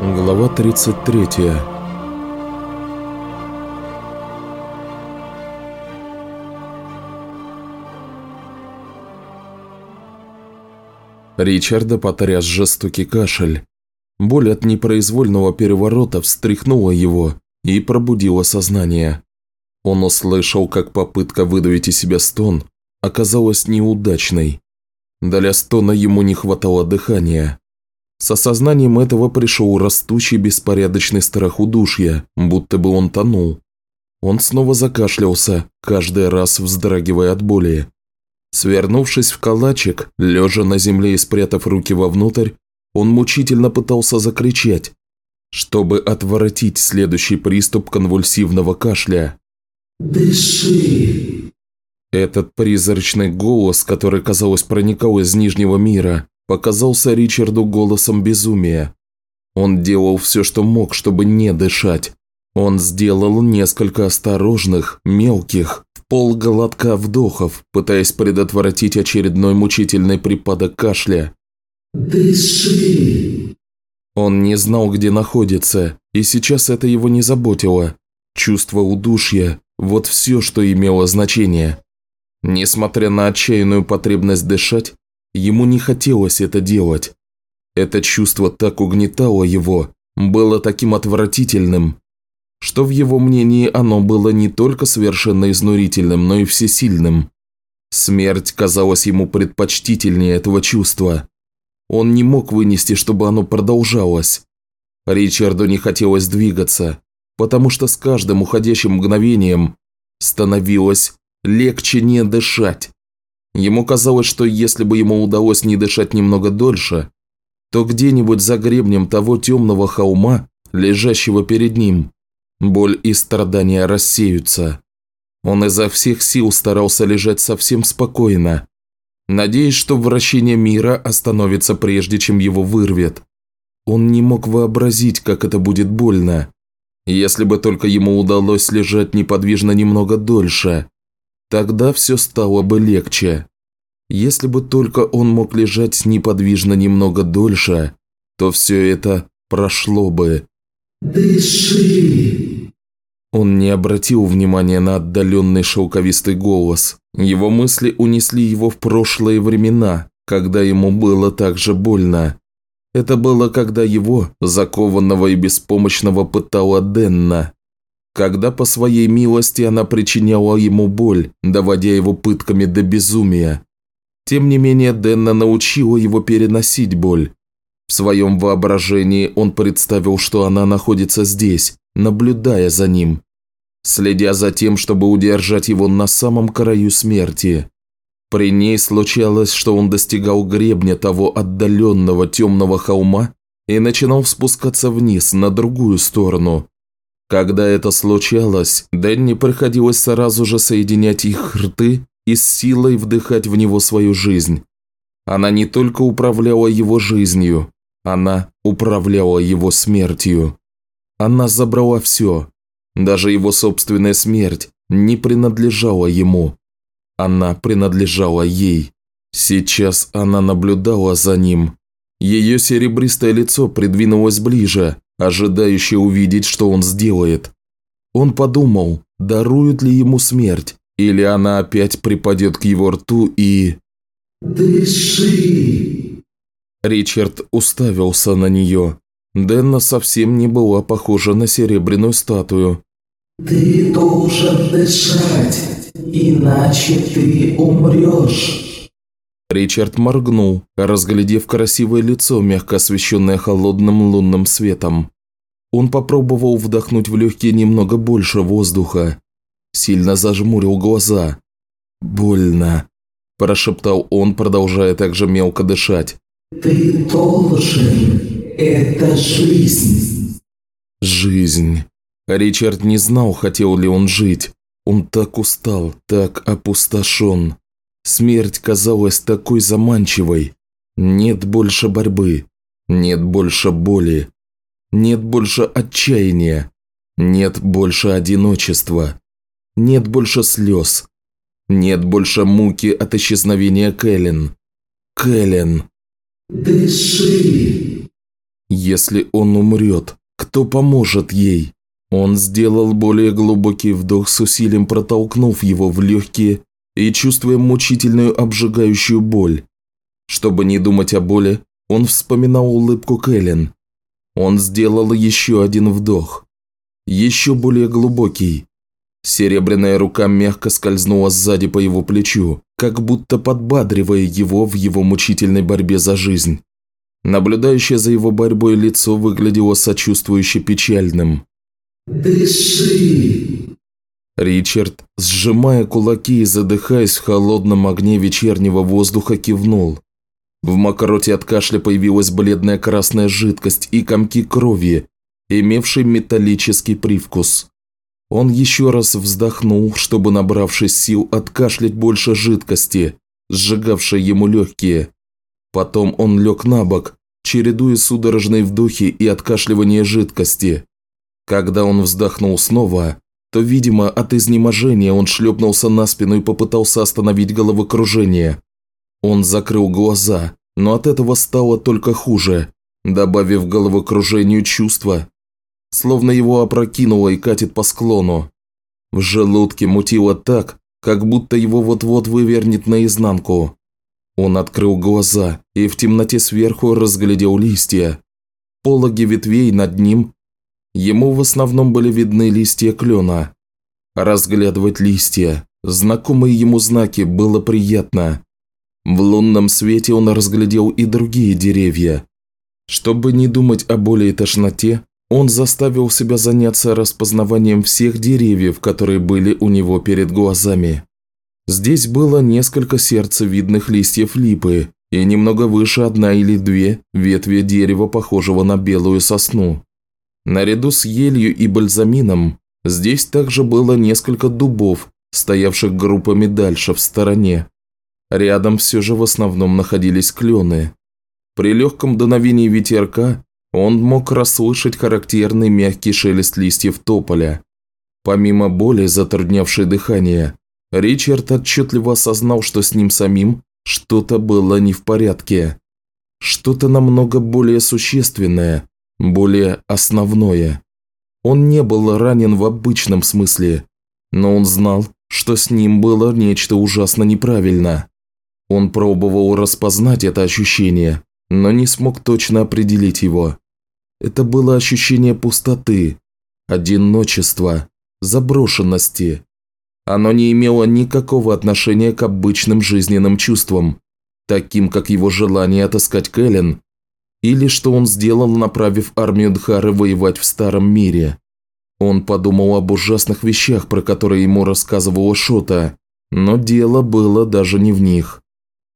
Глава 33 Ричарда потряс жестокий кашель. Боль от непроизвольного переворота встряхнула его и пробудила сознание. Он услышал, как попытка выдавить из себя стон оказалась неудачной. Для стона ему не хватало дыхания. С осознанием этого пришел растущий беспорядочный страх удушья, будто бы он тонул. Он снова закашлялся, каждый раз вздрагивая от боли. Свернувшись в калачик, лежа на земле и спрятав руки вовнутрь, он мучительно пытался закричать, чтобы отворотить следующий приступ конвульсивного кашля. «Дыши!» Этот призрачный голос, который, казалось, проникал из Нижнего мира, показался Ричарду голосом безумия. Он делал все, что мог, чтобы не дышать. Он сделал несколько осторожных, мелких, в полголодка вдохов, пытаясь предотвратить очередной мучительный припадок кашля. «Дыши!» Он не знал, где находится, и сейчас это его не заботило. Чувство удушья – вот все, что имело значение. Несмотря на отчаянную потребность дышать, Ему не хотелось это делать. Это чувство так угнетало его, было таким отвратительным, что в его мнении оно было не только совершенно изнурительным, но и всесильным. Смерть казалась ему предпочтительнее этого чувства. Он не мог вынести, чтобы оно продолжалось. Ричарду не хотелось двигаться, потому что с каждым уходящим мгновением становилось легче не дышать. Ему казалось, что если бы ему удалось не дышать немного дольше, то где-нибудь за гребнем того темного холма, лежащего перед ним, боль и страдания рассеются. Он изо всех сил старался лежать совсем спокойно, надеясь, что вращение мира остановится прежде, чем его вырвет. Он не мог вообразить, как это будет больно. Если бы только ему удалось лежать неподвижно немного дольше, Тогда все стало бы легче. Если бы только он мог лежать неподвижно немного дольше, то все это прошло бы. «Дыши!» Он не обратил внимания на отдаленный шелковистый голос. Его мысли унесли его в прошлые времена, когда ему было так же больно. Это было, когда его, закованного и беспомощного, пытала Денна когда по своей милости она причиняла ему боль, доводя его пытками до безумия. Тем не менее, Денна научила его переносить боль. В своем воображении он представил, что она находится здесь, наблюдая за ним, следя за тем, чтобы удержать его на самом краю смерти. При ней случалось, что он достигал гребня того отдаленного темного холма и начинал спускаться вниз, на другую сторону, когда это случалось, Дэнни приходилось сразу же соединять их рты и с силой вдыхать в него свою жизнь. Она не только управляла его жизнью, она управляла его смертью. Она забрала все. Даже его собственная смерть не принадлежала ему. Она принадлежала ей. Сейчас она наблюдала за ним. Ее серебристое лицо придвинулось ближе, ожидающий увидеть, что он сделает. Он подумал, дарует ли ему смерть, или она опять припадет к его рту и... «Дыши!» Ричард уставился на нее. Денна совсем не была похожа на серебряную статую. «Ты должен дышать, иначе ты умрешь!» Ричард моргнул, разглядев красивое лицо, мягко освещенное холодным лунным светом. Он попробовал вдохнуть в легкие немного больше воздуха. Сильно зажмурил глаза. «Больно», – прошептал он, продолжая также мелко дышать. «Ты должен. Это жизнь». «Жизнь». Ричард не знал, хотел ли он жить. Он так устал, так опустошен. Смерть казалась такой заманчивой. Нет больше борьбы, нет больше боли, нет больше отчаяния, нет больше одиночества, нет больше слез, нет больше муки от исчезновения Кэлен. Кэлен. «Дыши!» Если он умрет, кто поможет ей? Он сделал более глубокий вдох с усилием, протолкнув его в легкие и чувствуя мучительную обжигающую боль. Чтобы не думать о боли, он вспоминал улыбку Кэлен. Он сделал еще один вдох. Еще более глубокий. Серебряная рука мягко скользнула сзади по его плечу, как будто подбадривая его в его мучительной борьбе за жизнь. Наблюдающее за его борьбой лицо выглядело сочувствующе печальным. Дыши! Ричард, сжимая кулаки и задыхаясь в холодном огне вечернего воздуха, кивнул. В мокроте от кашля появилась бледная красная жидкость и комки крови, имевшие металлический привкус. Он еще раз вздохнул, чтобы, набравшись сил, откашлять больше жидкости, сжигавшей ему легкие. Потом он лег на бок, чередуя судорожные вдохи и откашливание жидкости. Когда он вздохнул снова, то, видимо, от изнеможения он шлепнулся на спину и попытался остановить головокружение. Он закрыл глаза, но от этого стало только хуже, добавив головокружению чувства, словно его опрокинуло и катит по склону. В желудке мутило так, как будто его вот-вот вывернет наизнанку. Он открыл глаза и в темноте сверху разглядел листья. Пологи ветвей над ним. Ему в основном были видны листья клена. Разглядывать листья, знакомые ему знаки, было приятно. В лунном свете он разглядел и другие деревья. Чтобы не думать о боли и тошноте, он заставил себя заняться распознаванием всех деревьев, которые были у него перед глазами. Здесь было несколько сердцевидных листьев липы, и немного выше одна или две ветви дерева, похожего на белую сосну. Наряду с елью и бальзамином здесь также было несколько дубов, стоявших группами дальше, в стороне. Рядом все же в основном находились клены. При легком дуновении ветерка он мог расслышать характерный мягкий шелест листьев тополя. Помимо боли, затруднявшей дыхание, Ричард отчетливо осознал, что с ним самим что-то было не в порядке. Что-то намного более существенное, более основное. Он не был ранен в обычном смысле, но он знал, что с ним было нечто ужасно неправильно. Он пробовал распознать это ощущение, но не смог точно определить его. Это было ощущение пустоты, одиночества, заброшенности. Оно не имело никакого отношения к обычным жизненным чувствам, таким как его желание отыскать Кэлен, или что он сделал, направив армию Дхары воевать в Старом мире. Он подумал об ужасных вещах, про которые ему рассказывала Шота, но дело было даже не в них.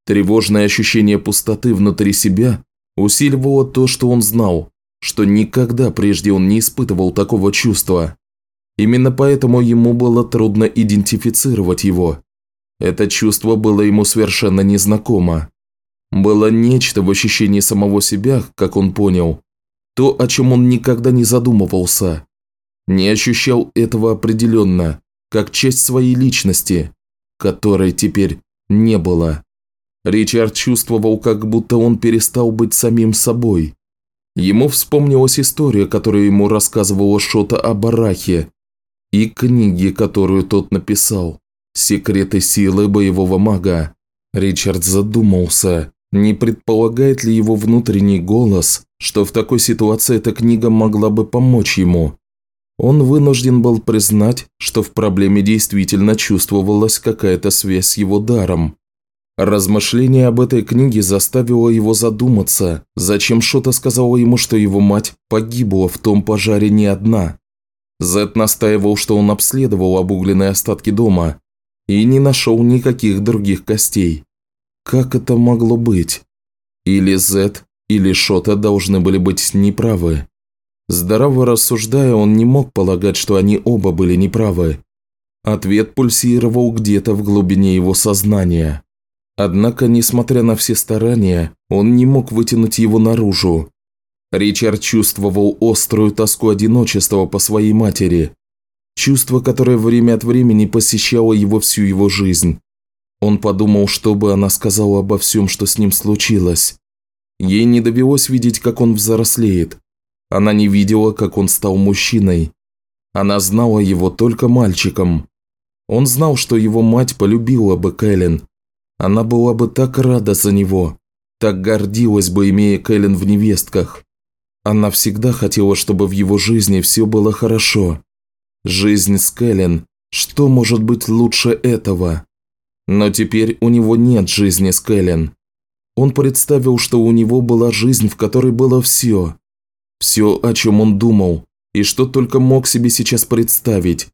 Тревожное ощущение пустоты внутри себя усиливало то, что он знал, что никогда прежде он не испытывал такого чувства. Именно поэтому ему было трудно идентифицировать его. Это чувство было ему совершенно незнакомо. Было нечто в ощущении самого себя, как он понял, то, о чем он никогда не задумывался. Не ощущал этого определенно, как часть своей личности, которой теперь не было. Ричард чувствовал, как будто он перестал быть самим собой. Ему вспомнилась история, которую ему рассказывала Шота о Барахе, и книги, которую тот написал «Секреты силы боевого мага». Ричард задумался, не предполагает ли его внутренний голос, что в такой ситуации эта книга могла бы помочь ему. Он вынужден был признать, что в проблеме действительно чувствовалась какая-то связь с его даром. Размышление об этой книге заставило его задуматься, зачем Шота сказала ему, что его мать погибла в том пожаре не одна. Зет настаивал, что он обследовал обугленные остатки дома и не нашел никаких других костей. Как это могло быть? Или Зет, или Шота должны были быть неправы. Здраво рассуждая, он не мог полагать, что они оба были неправы. Ответ пульсировал где-то в глубине его сознания. Однако, несмотря на все старания, он не мог вытянуть его наружу. Ричард чувствовал острую тоску одиночества по своей матери. Чувство, которое время от времени посещало его всю его жизнь. Он подумал, что бы она сказала обо всем, что с ним случилось. Ей не довелось видеть, как он взрослеет. Она не видела, как он стал мужчиной. Она знала его только мальчиком. Он знал, что его мать полюбила бы Кэлен. Она была бы так рада за него, так гордилась бы, имея Кэлен в невестках. Она всегда хотела, чтобы в его жизни все было хорошо. Жизнь с Кэлен, что может быть лучше этого? Но теперь у него нет жизни с Кэлен. Он представил, что у него была жизнь, в которой было все. Все, о чем он думал, и что только мог себе сейчас представить.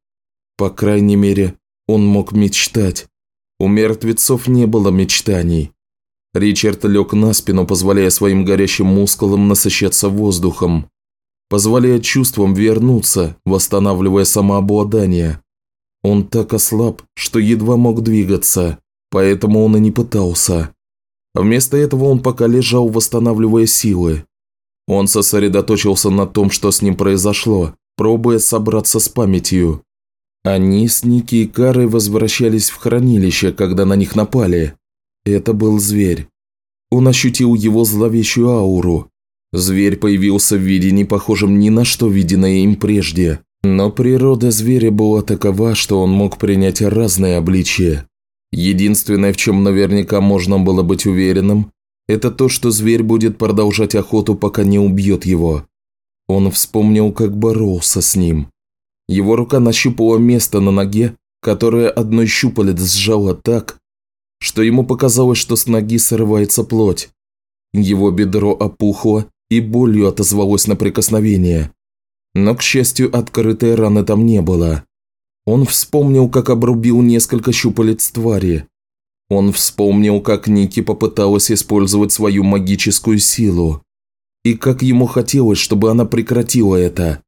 По крайней мере, он мог мечтать. У мертвецов не было мечтаний. Ричард лег на спину, позволяя своим горящим мускулам насыщаться воздухом. Позволяя чувствам вернуться, восстанавливая самообладание. Он так ослаб, что едва мог двигаться, поэтому он и не пытался. Вместо этого он пока лежал, восстанавливая силы. Он сосредоточился на том, что с ним произошло, пробуя собраться с памятью. Они с Ники и Карой возвращались в хранилище, когда на них напали. Это был зверь. Он ощутил его зловещую ауру. Зверь появился в виде не похожем ни на что виденное им прежде. Но природа зверя была такова, что он мог принять разные обличия. Единственное, в чем наверняка можно было быть уверенным, это то, что зверь будет продолжать охоту, пока не убьет его. Он вспомнил, как боролся с ним. Его рука нащупала место на ноге, которое одной щупалец сжало так, что ему показалось, что с ноги срывается плоть. Его бедро опухло и болью отозвалось на прикосновение. Но, к счастью, открытой раны там не было. Он вспомнил, как обрубил несколько щупалец твари, он вспомнил, как Ники попыталась использовать свою магическую силу. И как ему хотелось, чтобы она прекратила это.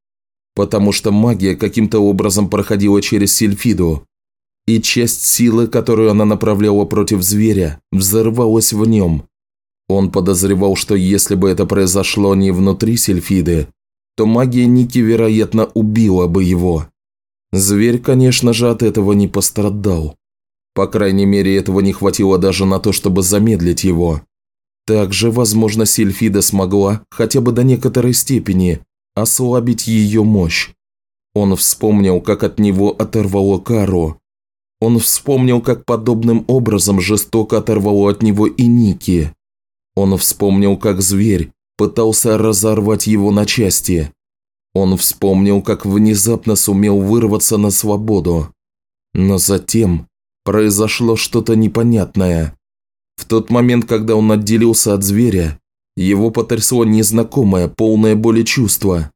Потому что магия каким-то образом проходила через Сильфиду. И часть силы, которую она направляла против зверя, взорвалась в нем. Он подозревал, что если бы это произошло не внутри Сильфиды, то магия Ники, вероятно, убила бы его. Зверь, конечно же, от этого не пострадал. По крайней мере, этого не хватило даже на то, чтобы замедлить его. Также, возможно, Сильфида смогла, хотя бы до некоторой степени, ослабить ее мощь. Он вспомнил, как от него оторвало Кару. Он вспомнил, как подобным образом жестоко оторвало от него и Ники. Он вспомнил, как зверь пытался разорвать его на части. Он вспомнил, как внезапно сумел вырваться на свободу. Но затем произошло что-то непонятное. В тот момент, когда он отделился от зверя, его потрясло незнакомое, полное боли чувство,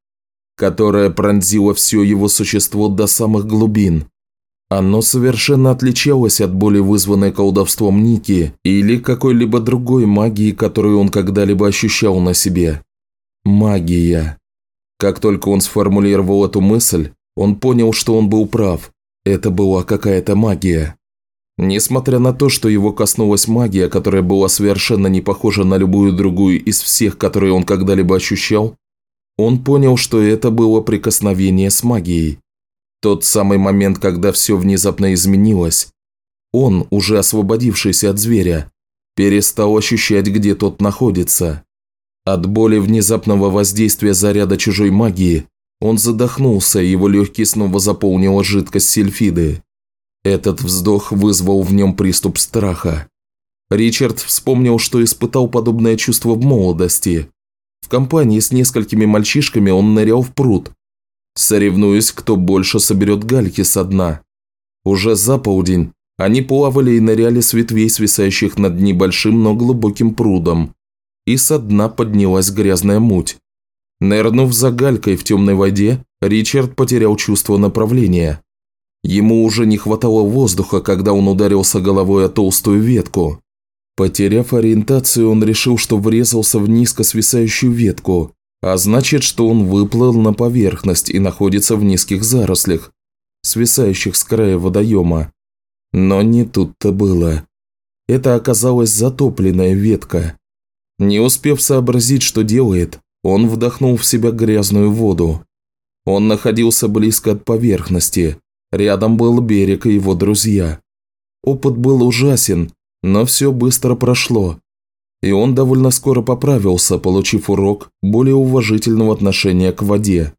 которое пронзило все его существо до самых глубин. Оно совершенно отличалось от боли, вызванной колдовством Ники или какой-либо другой магии, которую он когда-либо ощущал на себе. Магия. Как только он сформулировал эту мысль, он понял, что он был прав. Это была какая-то магия. Несмотря на то, что его коснулась магия, которая была совершенно не похожа на любую другую из всех, которые он когда-либо ощущал, он понял, что это было прикосновение с магией. Тот самый момент, когда все внезапно изменилось. Он, уже освободившийся от зверя, перестал ощущать, где тот находится. От боли внезапного воздействия заряда чужой магии он задохнулся, его легкие снова заполнила жидкость сильфиды. Этот вздох вызвал в нем приступ страха. Ричард вспомнил, что испытал подобное чувство в молодости. В компании с несколькими мальчишками он нырял в пруд, соревнуясь, кто больше соберет гальки со дна. Уже за полдень они плавали и ныряли с ветвей, свисающих над небольшим, но глубоким прудом, и со дна поднялась грязная муть. Нырнув за галькой в темной воде, Ричард потерял чувство направления. Ему уже не хватало воздуха, когда он ударился головой о толстую ветку. Потеряв ориентацию, он решил, что врезался в низко свисающую ветку, а значит, что он выплыл на поверхность и находится в низких зарослях, свисающих с края водоема. Но не тут-то было. Это оказалась затопленная ветка. Не успев сообразить, что делает, он вдохнул в себя грязную воду. Он находился близко от поверхности, Рядом был берег и его друзья. Опыт был ужасен, но все быстро прошло. и он довольно скоро поправился, получив урок более уважительного отношения к воде.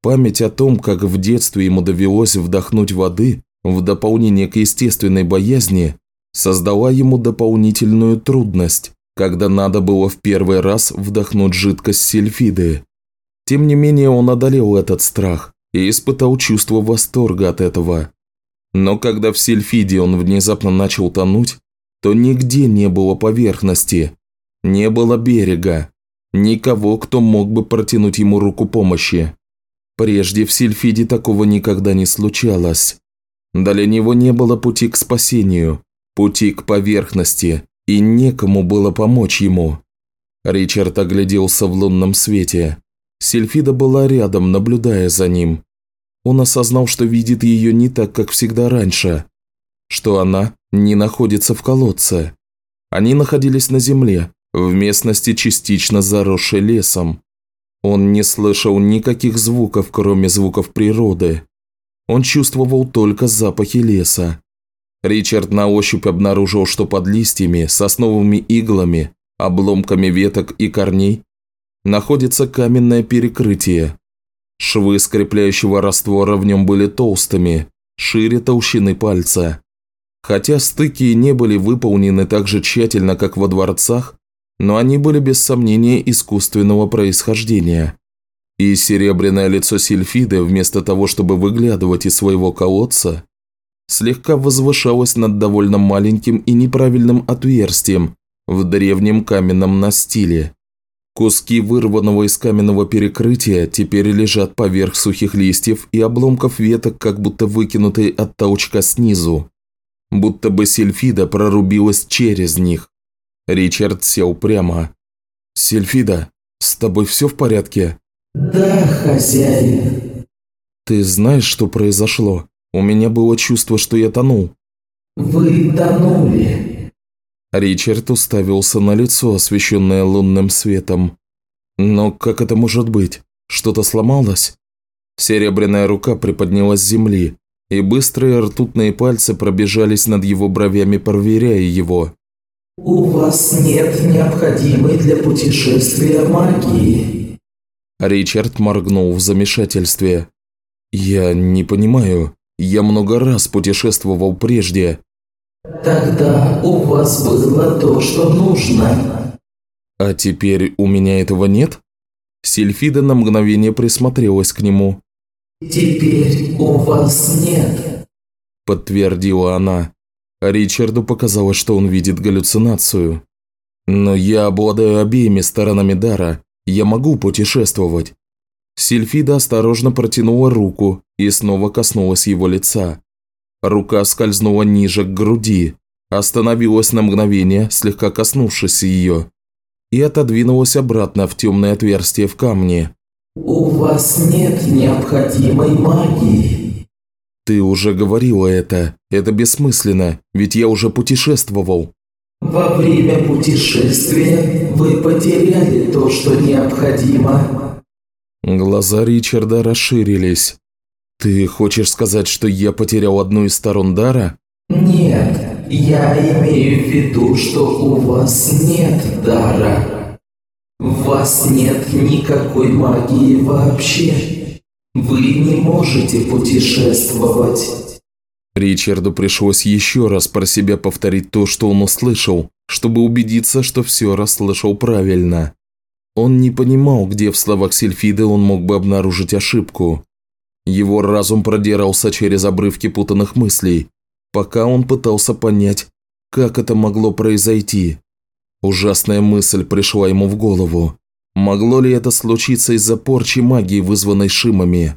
Память о том, как в детстве ему довелось вдохнуть воды, в дополнение к естественной боязни, создала ему дополнительную трудность, когда надо было в первый раз вдохнуть жидкость сельфиды. Тем не менее он одолел этот страх и испытал чувство восторга от этого. Но когда в сельфиде он внезапно начал тонуть, то нигде не было поверхности, не было берега, никого, кто мог бы протянуть ему руку помощи. Прежде в Сильфиде такого никогда не случалось. Для него не было пути к спасению, пути к поверхности, и некому было помочь ему. Ричард огляделся в лунном свете. Сильфида была рядом, наблюдая за ним. Он осознал, что видит ее не так, как всегда раньше, что она не находится в колодце. Они находились на земле, в местности, частично заросшей лесом. Он не слышал никаких звуков, кроме звуков природы. Он чувствовал только запахи леса. Ричард на ощупь обнаружил, что под листьями, сосновыми иглами, обломками веток и корней находится каменное перекрытие. Швы скрепляющего раствора в нем были толстыми, шире толщины пальца. Хотя стыки и не были выполнены так же тщательно, как во дворцах, но они были без сомнения искусственного происхождения. И серебряное лицо Сильфиды, вместо того, чтобы выглядывать из своего колодца, слегка возвышалось над довольно маленьким и неправильным отверстием в древнем каменном настиле. Куски вырванного из каменного перекрытия теперь лежат поверх сухих листьев и обломков веток, как будто выкинутые от толчка снизу будто бы Сильфида прорубилась через них. Ричард сел прямо. «Сильфида, с тобой все в порядке?» «Да, хозяин». «Ты знаешь, что произошло? У меня было чувство, что я тонул». «Вы тонули». Ричард уставился на лицо, освещенное лунным светом. «Но как это может быть? Что-то сломалось?» Серебряная рука приподнялась с земли, и быстрые ртутные пальцы пробежались над его бровями, проверяя его. «У вас нет необходимой для путешествия магии». Ричард моргнул в замешательстве. «Я не понимаю. Я много раз путешествовал прежде». «Тогда у вас было то, что нужно». «А теперь у меня этого нет?» Сильфида на мгновение присмотрелась к нему. «Теперь у вас нет», – подтвердила она. Ричарду показалось, что он видит галлюцинацию. «Но я обладаю обеими сторонами дара. Я могу путешествовать». Сильфида осторожно протянула руку и снова коснулась его лица. Рука скользнула ниже к груди, остановилась на мгновение, слегка коснувшись ее, и отодвинулась обратно в темное отверстие в камне. «У вас нет необходимой магии». «Ты уже говорила это. Это бессмысленно, ведь я уже путешествовал». «Во время путешествия вы потеряли то, что необходимо». Глаза Ричарда расширились. «Ты хочешь сказать, что я потерял одну из сторон дара?» «Нет, я имею в виду, что у вас нет дара». В вас нет никакой магии вообще. Вы не можете путешествовать. Ричарду пришлось еще раз про себя повторить то, что он услышал, чтобы убедиться, что все расслышал правильно. Он не понимал, где в словах Сильфиды он мог бы обнаружить ошибку. Его разум продирался через обрывки путанных мыслей, пока он пытался понять, как это могло произойти. Ужасная мысль пришла ему в голову. Могло ли это случиться из-за порчи магии, вызванной шимами?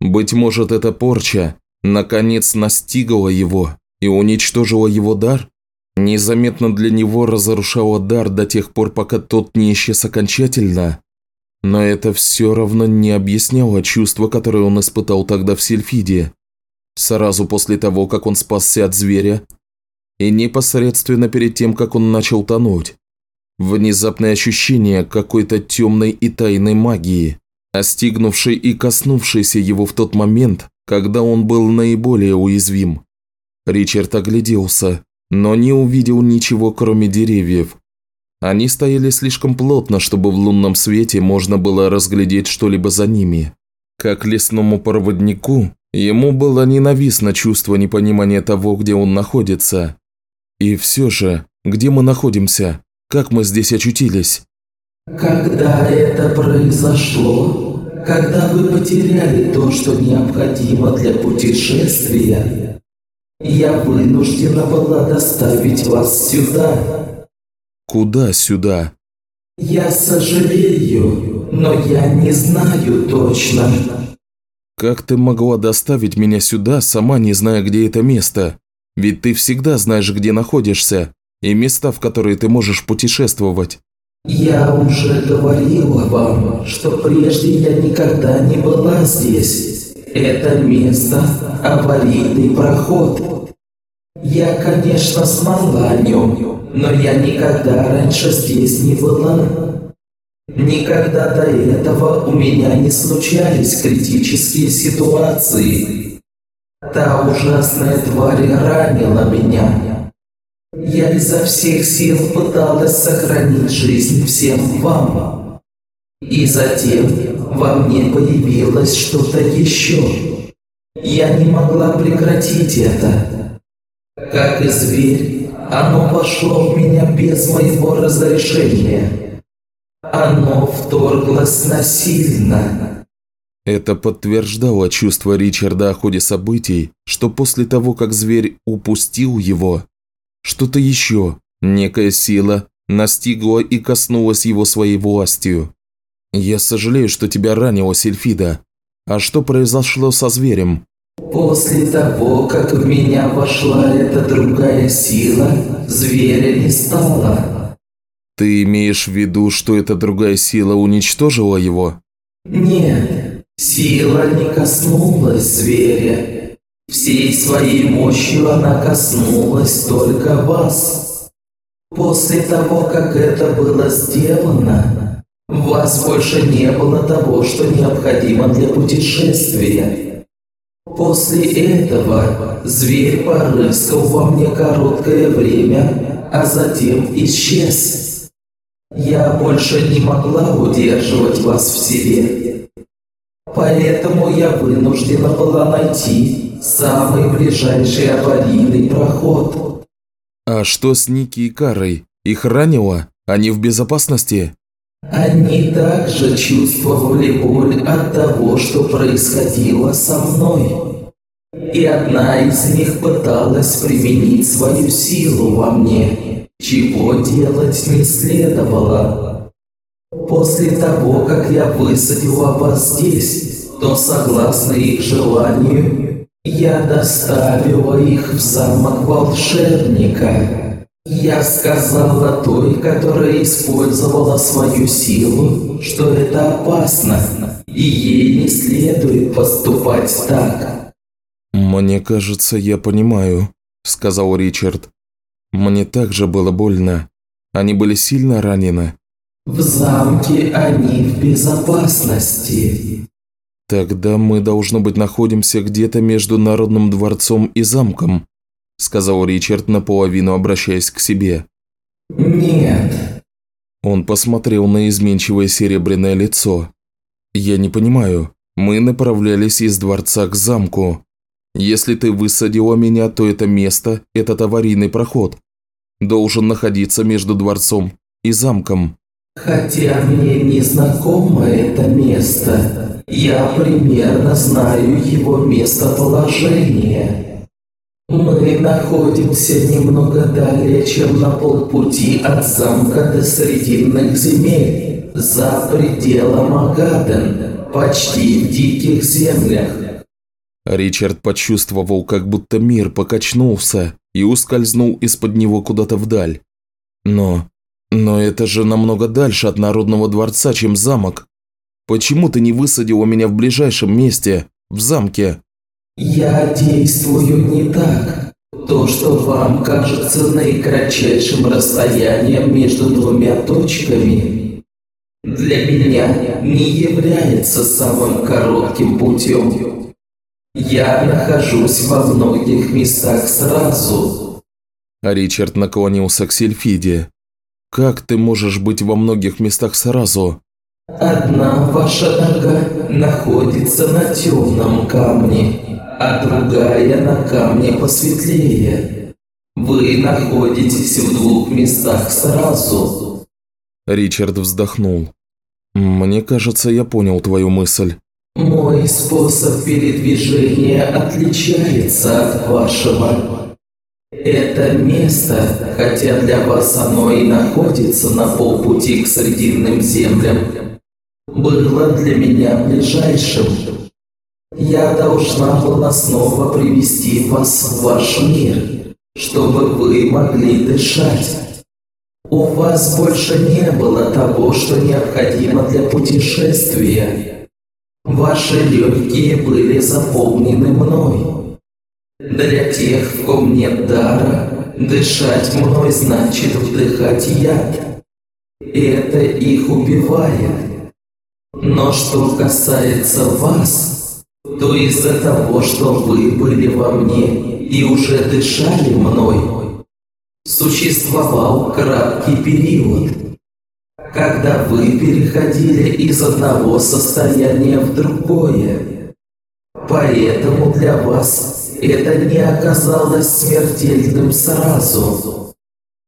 Быть может, эта порча наконец настигла его и уничтожила его дар? Незаметно для него разрушала дар до тех пор, пока тот не исчез окончательно? Но это все равно не объясняло чувство, которое он испытал тогда в Сильфиде. Сразу после того, как он спасся от зверя, и непосредственно перед тем, как он начал тонуть. Внезапное ощущение какой-то темной и тайной магии, остигнувшей и коснувшейся его в тот момент, когда он был наиболее уязвим. Ричард огляделся, но не увидел ничего, кроме деревьев. Они стояли слишком плотно, чтобы в лунном свете можно было разглядеть что-либо за ними. Как лесному проводнику, ему было ненавистно чувство непонимания того, где он находится. И все же, где мы находимся? Как мы здесь очутились? Когда это произошло, когда вы потеряли то, что необходимо для путешествия, я вынуждена была доставить вас сюда. Куда сюда? Я сожалею, но я не знаю точно. Как ты могла доставить меня сюда, сама не зная, где это место? Ведь ты всегда знаешь, где находишься, и места, в которые ты можешь путешествовать. Я уже говорила вам, что прежде я никогда не была здесь. Это место – аварийный проход. Я, конечно, знала о нем, но я никогда раньше здесь не была. Никогда до этого у меня не случались критические ситуации. Та ужасная тварь ранила меня, я изо всех сил пыталась сохранить жизнь всем вам. И затем во мне появилось что-то еще. Я не могла прекратить это. Как и зверь, оно вошло в меня без моего разрешения. Оно вторглось насильно. Это подтверждало чувство Ричарда о ходе событий, что после того, как зверь упустил его, что-то еще, некая сила, настигла и коснулась его своей властью. Я сожалею, что тебя ранило, Сельфида. А что произошло со зверем? После того, как в меня вошла эта другая сила, зверя не стало. Ты имеешь в виду, что эта другая сила уничтожила его? Нет, сила не коснулась зверя. Всей своей мощью она коснулась только вас. После того, как это было сделано, в вас больше не было того, что необходимо для путешествия. После этого зверь порыскал во мне короткое время, а затем исчез. Я больше не могла удерживать вас в себе. Поэтому я вынуждена была найти Самый ближайший аварийный проход. А что с Ники и Карой? Их ранило? Они в безопасности? Они также чувствовали боль от того, что происходило со мной. И одна из них пыталась применить свою силу во мне, чего делать не следовало. После того, как я высадила вас здесь, то, согласно их желанию, я доставила их в замок волшебника. Я сказала той, которая использовала свою силу, что это опасно, и ей не следует поступать так. «Мне кажется, я понимаю», – сказал Ричард. «Мне также было больно. Они были сильно ранены». «В замке они в безопасности. «Тогда мы, должно быть, находимся где-то между Народным дворцом и замком», сказал Ричард наполовину, обращаясь к себе. «Нет». Он посмотрел на изменчивое серебряное лицо. «Я не понимаю. Мы направлялись из дворца к замку. Если ты высадила меня, то это место, этот аварийный проход, должен находиться между дворцом и замком». «Хотя мне не знакомо это место», я примерно знаю его местоположение. Мы находимся немного далее, чем на полпути от замка до Срединных земель, за пределом Агаден, почти в диких землях. Ричард почувствовал, как будто мир покачнулся и ускользнул из-под него куда-то вдаль. Но... но это же намного дальше от Народного дворца, чем замок. Почему ты не высадила меня в ближайшем месте, в замке?» «Я действую не так. То, что вам кажется наикратчайшим расстоянием между двумя точками, для меня не является самым коротким путем. Я нахожусь во многих местах сразу». Ричард наклонился к Сельфиде. Как ты можешь быть во многих местах сразу? Одна ваша нога находится на темном камне, а другая на камне посветлее. Вы находитесь в двух местах сразу. Ричард вздохнул. Мне кажется, я понял твою мысль. Мой способ передвижения отличается от вашего. Это место, хотя для вас оно и находится на полпути к Срединным землям, было для меня ближайшим. Я должна была снова привести вас в ваш мир, чтобы вы могли дышать. У вас больше не было того, что необходимо для путешествия. Ваши легкие были заполнены мной. Для тех, в ком нет дара, дышать мной значит вдыхать яд. Это их убивает. Но что касается вас, то из-за того, что вы были во мне и уже дышали мной, существовал краткий период, когда вы переходили из одного состояния в другое. Поэтому для вас это не оказалось смертельным сразу.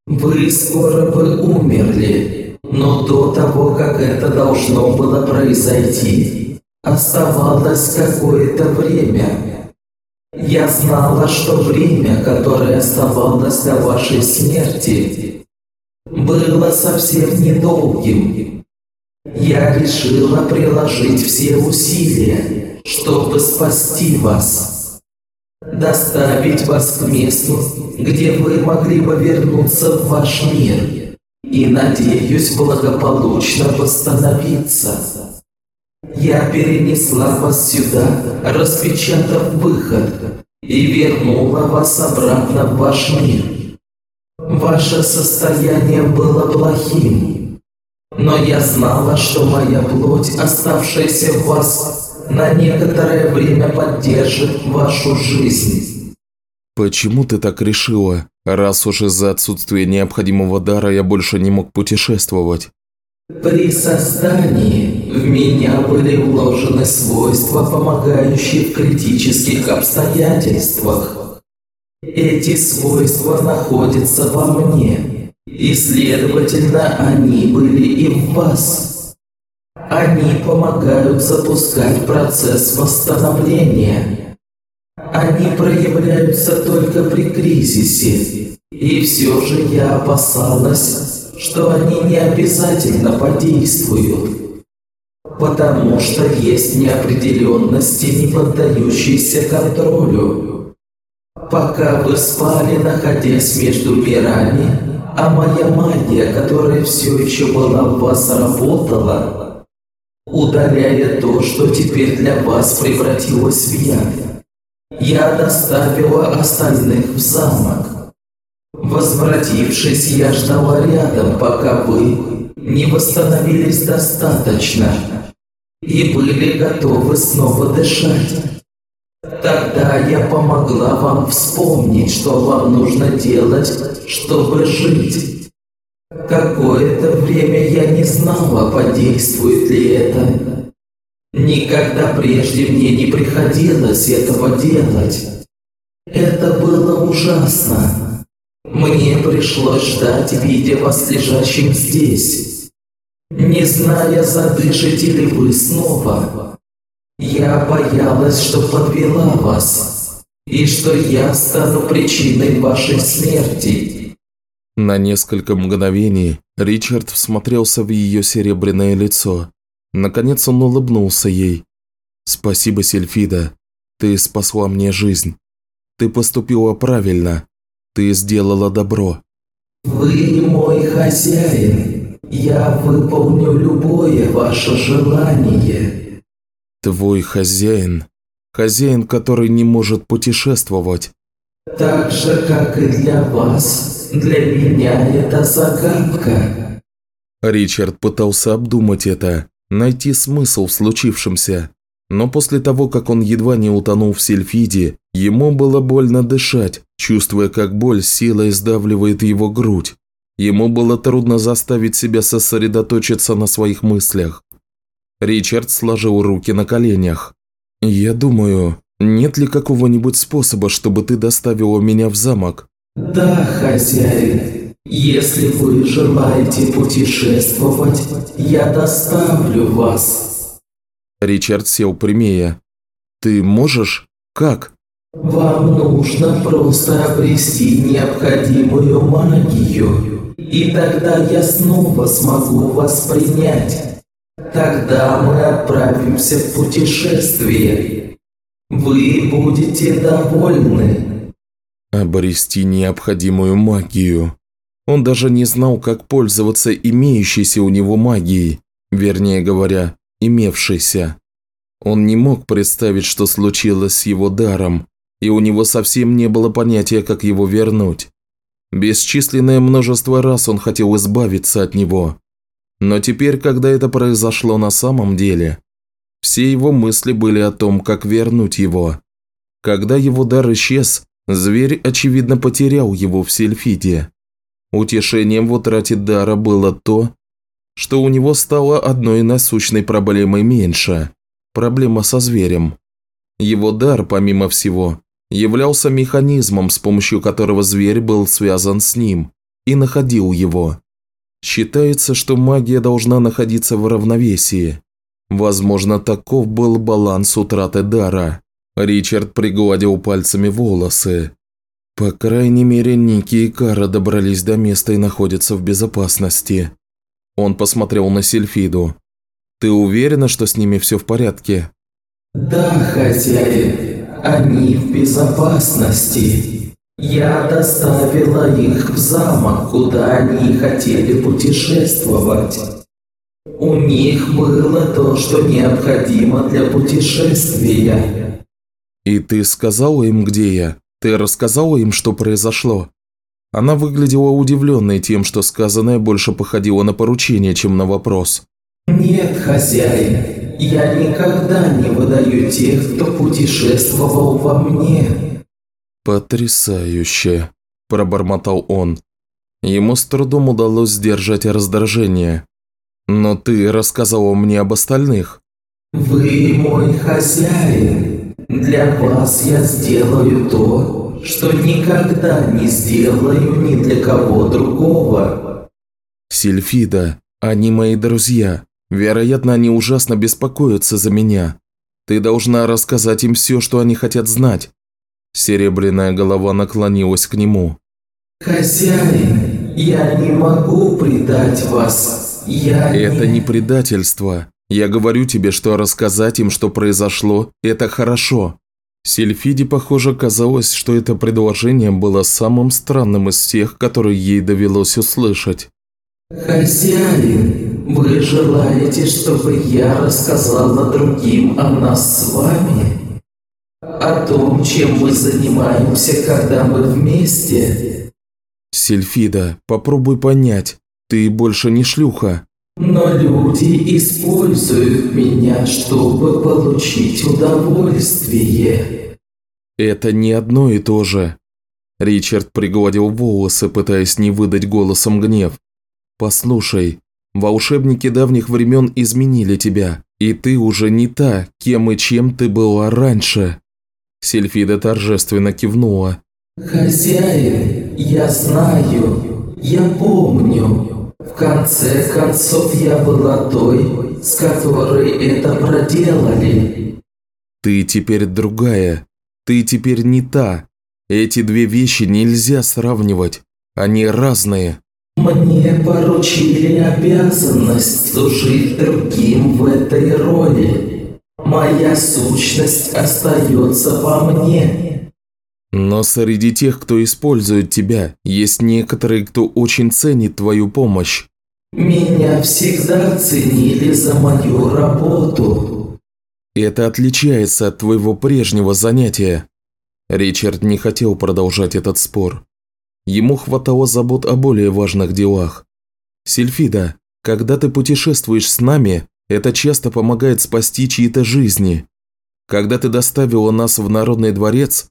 Вы скоро бы умерли, но до того, как это должно было произойти, оставалось какое-то время. Я знала, что время, которое оставалось до вашей смерти, было совсем недолгим. Я решила приложить все усилия, чтобы спасти вас. Доставить вас к месту, где вы могли бы вернуться в ваш мир и надеюсь благополучно восстановиться. Я перенесла вас сюда, распечатав выход, и вернула вас обратно в ваш мир. Ваше состояние было плохим, но я знала, что моя плоть, оставшаяся в вас, на некоторое время поддержит вашу жизнь. Почему ты так решила? раз уж из-за отсутствия необходимого дара я больше не мог путешествовать. При создании в меня были вложены свойства, помогающие в критических обстоятельствах. Эти свойства находятся во мне, и, следовательно, они были и в вас. Они помогают запускать процесс восстановления, они проявляются только при кризисе. И все же я опасалась, что они не обязательно подействуют. Потому что есть неопределенности, не поддающиеся контролю. Пока вы спали, находясь между мирами, а моя магия, которая все еще была в вас, работала, удаляя то, что теперь для вас превратилось в яд. Я доставила остальных в замок. Возвратившись, я ждала рядом, пока вы не восстановились достаточно и были готовы снова дышать. Тогда я помогла вам вспомнить, что вам нужно делать, чтобы жить. Какое-то время я не знала, подействует ли это, Никогда прежде мне не приходилось этого делать. Это было ужасно. Мне пришлось ждать, видя вас лежащим здесь. Не зная, задышите ли вы снова. Я боялась, что подвела вас, и что я стану причиной вашей смерти. На несколько мгновений Ричард всмотрелся в ее серебряное лицо. Наконец он улыбнулся ей. «Спасибо, Сельфида. Ты спасла мне жизнь. Ты поступила правильно. Ты сделала добро». «Вы мой хозяин. Я выполню любое ваше желание». «Твой хозяин? Хозяин, который не может путешествовать?» «Так же, как и для вас. Для меня это загадка». Ричард пытался обдумать это найти смысл в случившемся. Но после того, как он едва не утонул в сельфиде, ему было больно дышать, чувствуя, как боль силой сдавливает его грудь. Ему было трудно заставить себя сосредоточиться на своих мыслях. Ричард сложил руки на коленях. «Я думаю, нет ли какого-нибудь способа, чтобы ты доставила меня в замок?» «Да, хозяин. Если вы желаете путешествовать, я доставлю вас». Ричард сел прямее. «Ты можешь? Как?» «Вам нужно просто обрести необходимую магию, и тогда я снова смогу вас принять. Тогда мы отправимся в путешествие. Вы будете довольны». Обрести необходимую магию. Он даже не знал, как пользоваться имеющейся у него магией, вернее говоря, имевшейся. Он не мог представить, что случилось с его даром, и у него совсем не было понятия, как его вернуть. Бесчисленное множество раз он хотел избавиться от него. Но теперь, когда это произошло на самом деле, все его мысли были о том, как вернуть его. Когда его дар исчез, зверь, очевидно, потерял его в Сельфиде. Утешением в утрате дара было то, что у него стало одной насущной проблемой меньше – проблема со зверем. Его дар, помимо всего, являлся механизмом, с помощью которого зверь был связан с ним и находил его. Считается, что магия должна находиться в равновесии. Возможно, таков был баланс утраты дара. Ричард пригладил пальцами волосы. По крайней мере, Ники и Кара добрались до места и находятся в безопасности. Он посмотрел на Сильфиду. «Ты уверена, что с ними все в порядке?» «Да, хозяин, они в безопасности. Я доставила их в замок, куда они хотели путешествовать. У них было то, что необходимо для путешествия». «И ты сказала им, где я? Ты рассказала им, что произошло?» Она выглядела удивленной тем, что сказанное больше походило на поручение, чем на вопрос. «Нет, хозяин, я никогда не выдаю тех, кто путешествовал во мне». «Потрясающе», – пробормотал он. Ему с трудом удалось сдержать раздражение. «Но ты рассказала мне об остальных». «Вы мой хозяин. Для вас я сделаю то, что никогда не сделаю ни для кого другого. Сильфида, они мои друзья. Вероятно, они ужасно беспокоятся за меня. Ты должна рассказать им все, что они хотят знать. Серебряная голова наклонилась к нему. «Хозяин, я не могу предать вас. Я Это не... не предательство. Я говорю тебе, что рассказать им, что произошло, это хорошо. Сильфиде, похоже, казалось, что это предложение было самым странным из всех, которые ей довелось услышать. «Хозяин, вы желаете, чтобы я рассказала другим о нас с вами? О том, чем мы занимаемся, когда мы вместе?» Сильфида, попробуй понять, ты больше не шлюха. Но люди используют меня, чтобы получить удовольствие. Это не одно и то же. Ричард пригладил волосы, пытаясь не выдать голосом гнев. Послушай, волшебники давних времен изменили тебя, и ты уже не та, кем и чем ты была раньше. Сильфида торжественно кивнула. Хозяин, я знаю, я помню. В конце концов, я была той, с которой это проделали. Ты теперь другая. Ты теперь не та. Эти две вещи нельзя сравнивать. Они разные. Мне поручили обязанность служить другим в этой роли. Моя сущность остается во мне. Но среди тех, кто использует тебя, есть некоторые, кто очень ценит твою помощь. Меня всегда ценили за мою работу. Это отличается от твоего прежнего занятия. Ричард не хотел продолжать этот спор. Ему хватало забот о более важных делах. Сильфида, когда ты путешествуешь с нами, это часто помогает спасти чьи-то жизни. Когда ты доставила нас в Народный дворец,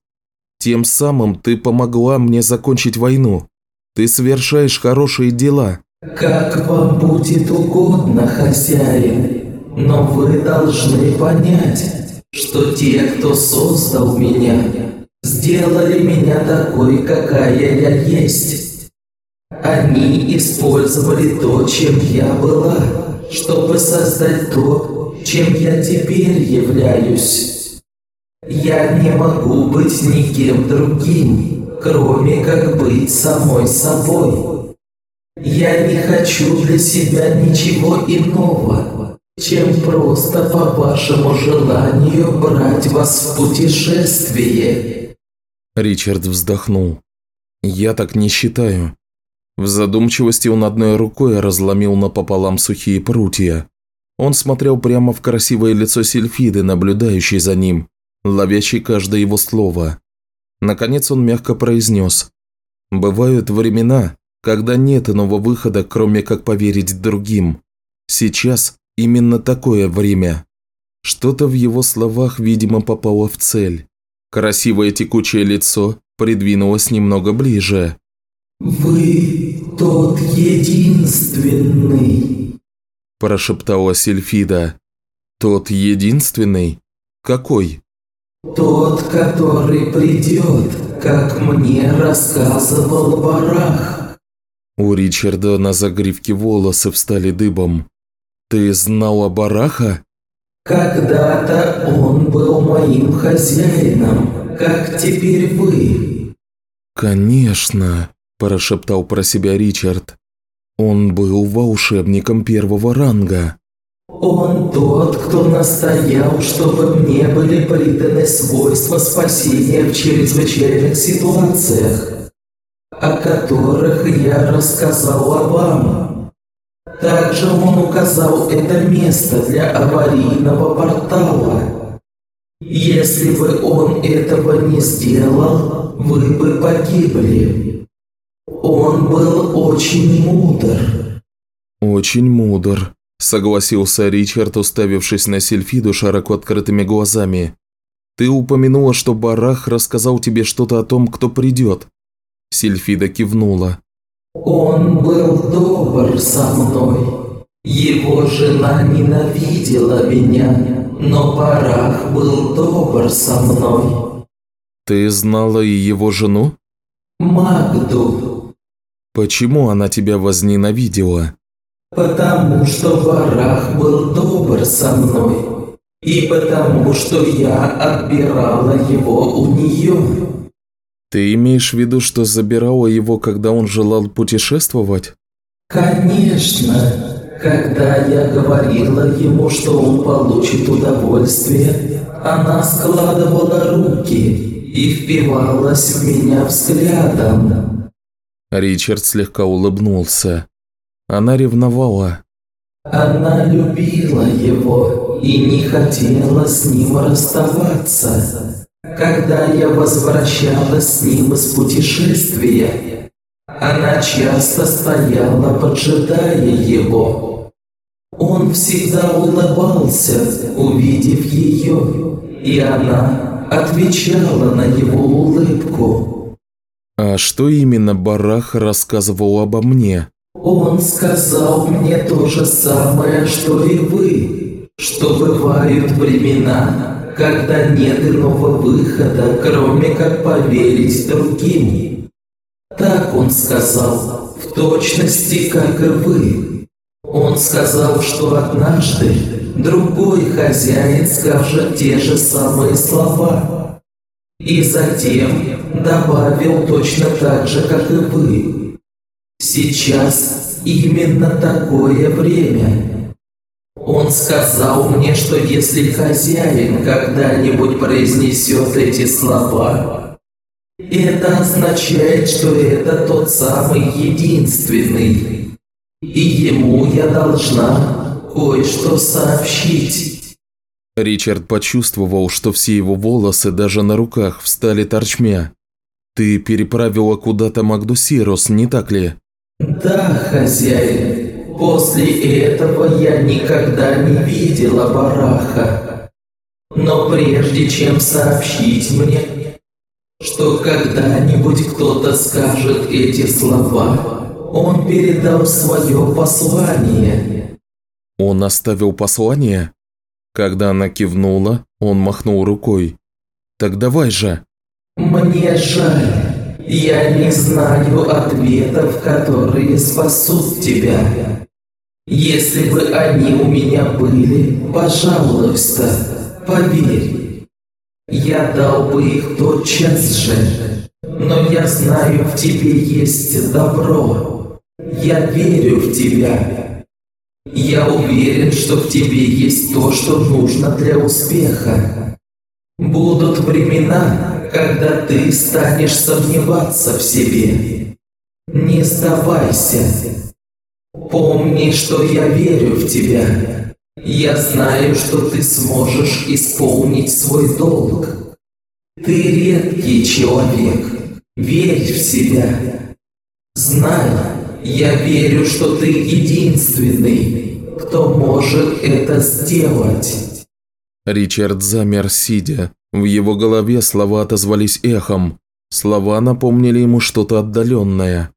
тем самым ты помогла мне закончить войну. Ты совершаешь хорошие дела». «Как вам будет угодно, хозяин, но вы должны понять, что те, кто создал меня, сделали меня такой, какая я есть. Они использовали то, чем я была, чтобы создать то, чем я теперь являюсь. Я не могу быть никем другим, кроме как быть самой собой. Я не хочу для себя ничего иного, чем просто по вашему желанию брать вас в путешествие. Ричард вздохнул. «Я так не считаю». В задумчивости он одной рукой разломил напополам сухие прутья. Он смотрел прямо в красивое лицо Сильфиды, наблюдающей за ним, ловящей каждое его слово. Наконец он мягко произнес. «Бывают времена, когда нет иного выхода, кроме как поверить другим. Сейчас именно такое время». Что-то в его словах, видимо, попало в цель. Красивое текучее лицо придвинулось немного ближе. «Вы тот единственный», – прошептала Сильфида. «Тот единственный? Какой?» «Тот, который придет, как мне рассказывал Барах». У Ричарда на загривке волосы встали дыбом. «Ты знал о Бараха?» Когда-то он был моим хозяином, как теперь вы. Конечно, прошептал про себя Ричард. Он был волшебником первого ранга. Он тот, кто настоял, чтобы мне были приданы свойства спасения в чрезвычайных ситуациях, о которых я рассказал вам. Также он указал это место для аварийного портала. Если бы он этого не сделал, вы бы погибли. Он был очень мудр. Очень мудр, согласился Ричард, уставившись на Сильфиду широко открытыми глазами. Ты упомянула, что Барах рассказал тебе что-то о том, кто придет. Сильфида кивнула. Он был добр со мной. Его жена ненавидела меня, но Барах был добр со мной. Ты знала и его жену? Магду. Почему она тебя возненавидела? Потому что Барах был добр со мной. И потому что я отбирала его у нее. Ты имеешь в виду, что забирала его, когда он желал путешествовать? Конечно. Когда я говорила ему, что он получит удовольствие, она складывала руки и впивалась в меня взглядом. Ричард слегка улыбнулся. Она ревновала. Она любила его и не хотела с ним расставаться. Когда я возвращалась с ним из путешествия, она часто стояла, поджидая его. Он всегда улыбался, увидев ее, и она отвечала на его улыбку. «А что именно Барах рассказывал обо мне?» «Он сказал мне то же самое, что и вы, что бывают времена, когда нет иного выхода, кроме как поверить другим. Так он сказал, в точности, как и вы. Он сказал, что однажды другой хозяин скажет те же самые слова. И затем добавил точно так же, как и вы. Сейчас именно такое время – он сказал мне, что если хозяин когда-нибудь произнесет эти слова, это означает, что это тот самый единственный. И ему я должна кое-что сообщить. Ричард почувствовал, что все его волосы даже на руках встали торчмя. «Ты переправила куда-то Магдусирос, не так ли?» «Да, хозяин. После этого я никогда не видела Бараха. Но прежде чем сообщить мне, что когда-нибудь кто-то скажет эти слова. Он передал свое послание. Он оставил послание? Когда она кивнула, он махнул рукой. Так давай же. Мне жаль. Я не знаю ответов, которые спасут тебя. Если бы они у меня были, пожалуйста, поверь. Я дал бы их тотчас же. Но я знаю, в тебе есть добро. Я верю в тебя. Я уверен, что в тебе есть то, что нужно для успеха. Будут времена, когда ты станешь сомневаться в себе. Не сдавайся. Помни, что я верю в тебя. Я знаю, что ты сможешь исполнить свой долг. Ты редкий человек. Верь в себя. Знай, я верю, что ты единственный, кто может это сделать. Ричард замер, сидя. В его голове слова отозвались эхом. Слова напомнили ему что-то отдаленное.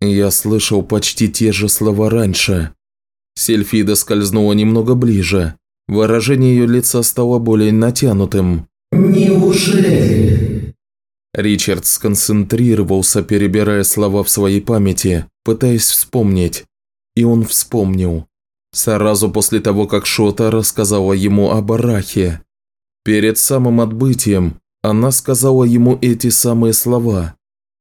Я слышал почти те же слова раньше. Сельфида скользнула немного ближе. Выражение ее лица стало более натянутым. «Неужели?» Ричард сконцентрировался, перебирая слова в своей памяти, пытаясь вспомнить. И он вспомнил. Сразу после того, как Шота рассказала ему об Арахе. Перед самым отбытием она сказала ему эти самые слова.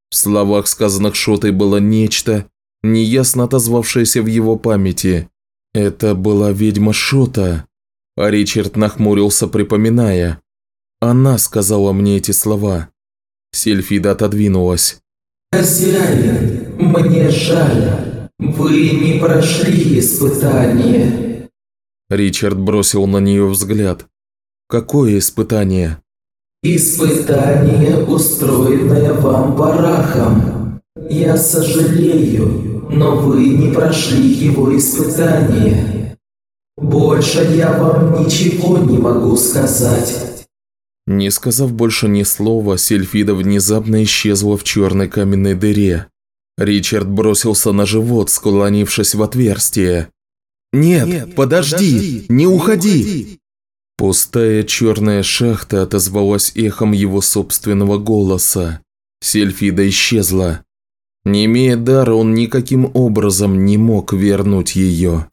В словах, сказанных Шотой, было нечто, неясно отозвавшееся в его памяти. Это была ведьма Шота. А Ричард нахмурился, припоминая. Она сказала мне эти слова. Сельфида отодвинулась. «Хозяин, мне жаль. Вы не прошли испытание». Ричард бросил на нее взгляд. Какое испытание? Испытание, устроенное вам барахом. Я сожалею, но вы не прошли его испытание. Больше я вам ничего не могу сказать. Не сказав больше ни слова, Сельфида внезапно исчезла в черной каменной дыре. Ричард бросился на живот, склонившись в отверстие. «Нет, Нет подожди, подожди, не уходи!» Пустая черная шахта отозвалась эхом его собственного голоса. Сельфида исчезла. Не имея дара, он никаким образом не мог вернуть ее.